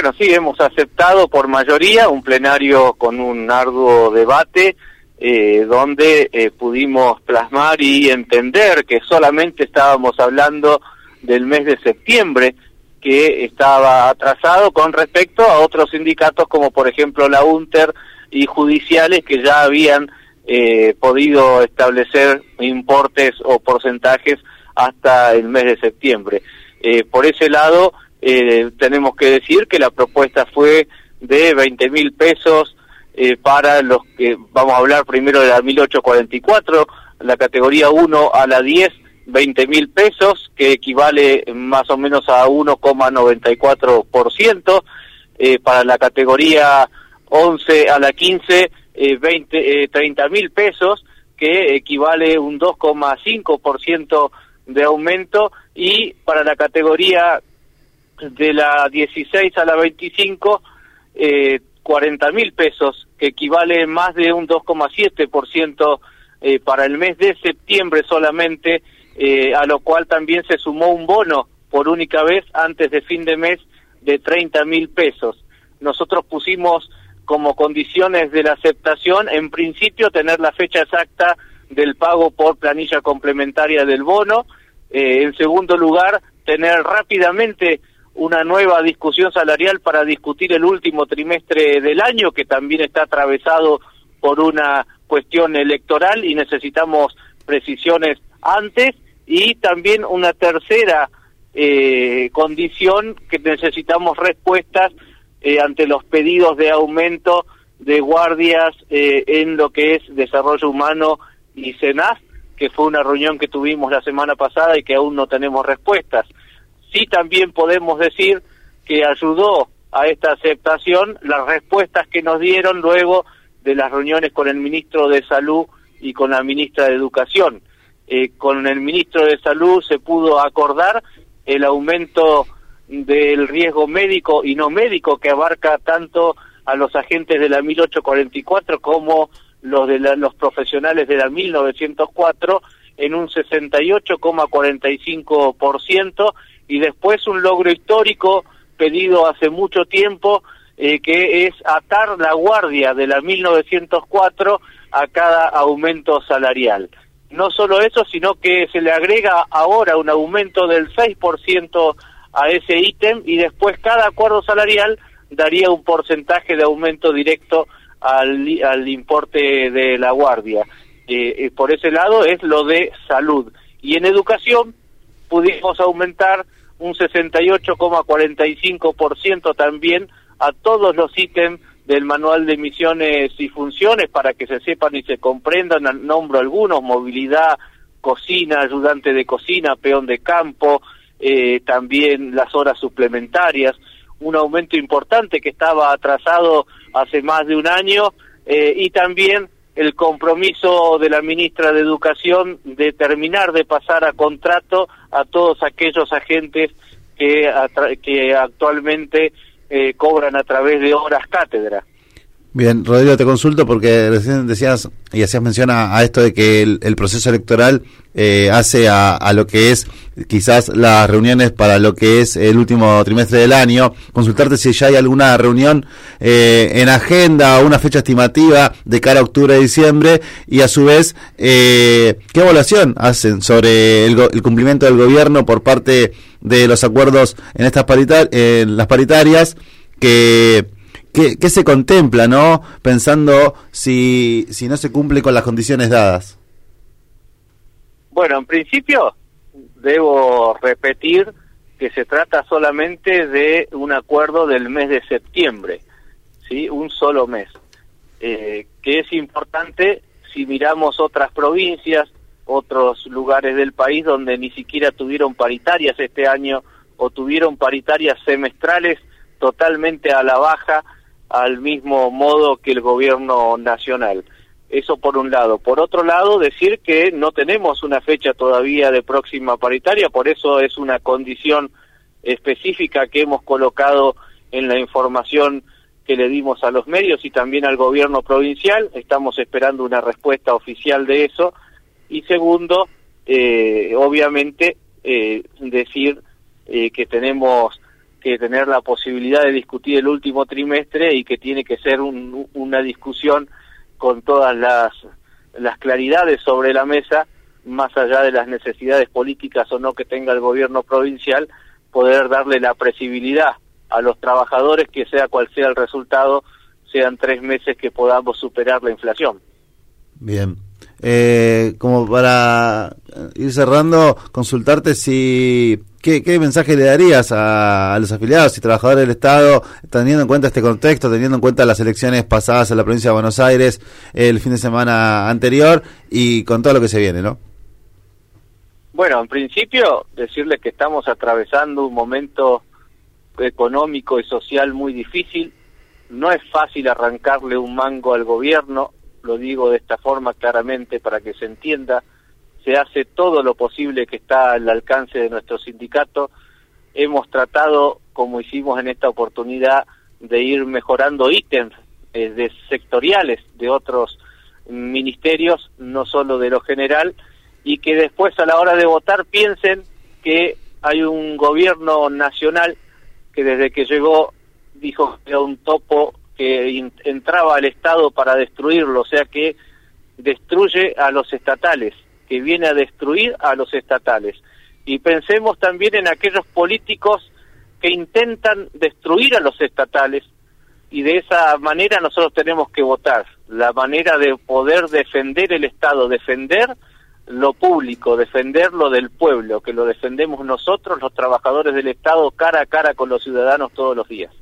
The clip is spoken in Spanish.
Bueno, sí, hemos aceptado por mayoría un plenario con un arduo debate eh, donde eh, pudimos plasmar y entender que solamente estábamos hablando del mes de septiembre, que estaba atrasado con respecto a otros sindicatos como por ejemplo la UNTER y judiciales que ya habían eh, podido establecer importes o porcentajes hasta el mes de septiembre. Eh, por ese lado, eh, tenemos que decir que la propuesta fue de 20 mil pesos eh, para los que, vamos a hablar primero de la 1844, la categoría 1 a la 10, 20 mil pesos, que equivale más o menos a 1,94%, eh, para la categoría 11 a la 15, eh, 20, eh, 30 mil pesos, que equivale un 2,5% de aumento, y para la categoría de la 16 a la 25, eh, 40 mil pesos, que equivale más de un 2,7% eh, para el mes de septiembre solamente, eh, a lo cual también se sumó un bono por única vez antes de fin de mes de 30 mil pesos. Nosotros pusimos como condiciones de la aceptación, en principio, tener la fecha exacta del pago por planilla complementaria del bono. Eh, en segundo lugar, tener rápidamente una nueva discusión salarial para discutir el último trimestre del año, que también está atravesado por una cuestión electoral y necesitamos precisiones antes. Y también una tercera eh, condición que necesitamos respuestas eh, ante los pedidos de aumento de guardias eh, en lo que es desarrollo humano y CENAS, que fue una reunión que tuvimos la semana pasada y que aún no tenemos respuestas. Sí también podemos decir que ayudó a esta aceptación las respuestas que nos dieron luego de las reuniones con el ministro de Salud y con la ministra de Educación. Eh, con el ministro de Salud se pudo acordar el aumento del riesgo médico y no médico que abarca tanto a los agentes de la 1844 como los de la, los profesionales de la 1904 en un 68,45% y después un logro histórico pedido hace mucho tiempo eh, que es atar la guardia de la 1904 a cada aumento salarial. No solo eso, sino que se le agrega ahora un aumento del 6% a ese ítem y después cada acuerdo salarial daría un porcentaje de aumento directo al, al importe de la guardia. Eh, eh, por ese lado es lo de salud. Y en educación pudimos aumentar un 68,45% también a todos los ítems del manual de misiones y funciones para que se sepan y se comprendan, nombro algunos, movilidad, cocina, ayudante de cocina, peón de campo, eh, también las horas suplementarias, un aumento importante que estaba atrasado hace más de un año eh, y también el compromiso de la ministra de Educación de terminar de pasar a contrato a todos aquellos agentes que, que actualmente eh, cobran a través de horas cátedra. Bien, Rodrigo, te consulto porque recién decías y hacías mención a, esto de que el, proceso electoral eh, hace a, lo que es quizás las reuniones para lo que es el último trimestre del año. Consultarte si ya hay alguna reunión eh, en agenda o una fecha estimativa de cara a octubre y diciembre y a su vez, eh, ¿qué evaluación hacen sobre el, el, cumplimiento del gobierno por parte de los acuerdos en estas en las paritarias que ¿Qué, se contempla, no? Pensando si, si no se cumple con las condiciones dadas. Bueno, en principio debo repetir que se trata solamente de un acuerdo del mes de septiembre, ¿sí? Un solo mes. Eh, que es importante si miramos otras provincias, otros lugares del país donde ni siquiera tuvieron paritarias este año o tuvieron paritarias semestrales totalmente a la baja al mismo modo que el gobierno nacional. Eso por un lado. Por otro lado, decir que no tenemos una fecha todavía de próxima paritaria, por eso es una condición específica que hemos colocado en la información que le dimos a los medios y también al gobierno provincial. Estamos esperando una respuesta oficial de eso. Y segundo, eh, obviamente, eh, decir eh, que tenemos que tener la posibilidad de discutir el último trimestre y que tiene que ser una discusión con todas las, las claridades sobre la mesa, más allá de las necesidades políticas o no que tenga el gobierno provincial, poder darle la presibilidad a los trabajadores que sea cual sea el resultado, sean tres meses que podamos superar la inflación. Bien. Eh, como para ir cerrando, consultarte si ¿qué, mensaje le darías a, los afiliados y trabajadores del Estado, teniendo en cuenta este contexto, teniendo en cuenta las elecciones pasadas en la provincia de Buenos Aires el fin de semana anterior y con todo lo que se viene, ¿no? Bueno, en principio decirles que estamos atravesando un momento económico y social muy difícil. No es fácil arrancarle un mango al gobierno, lo digo de esta forma claramente para que se entienda, se hace todo lo posible que está al alcance de nuestro sindicato. Hemos tratado, como hicimos en esta oportunidad, de ir mejorando ítems eh, de sectoriales de otros ministerios, no solo de lo general, y que después a la hora de votar piensen que hay un gobierno nacional que desde que llegó dijo que era un topo que entraba al Estado para destruirlo, o sea que destruye a los estatales, que viene a destruir a los estatales. Y pensemos también en aquellos políticos que intentan destruir a los estatales y de esa manera nosotros tenemos que votar, la manera de poder defender el Estado, defender lo público, defender lo del pueblo, que lo defendemos nosotros, los trabajadores del Estado, cara a cara con los ciudadanos todos los días.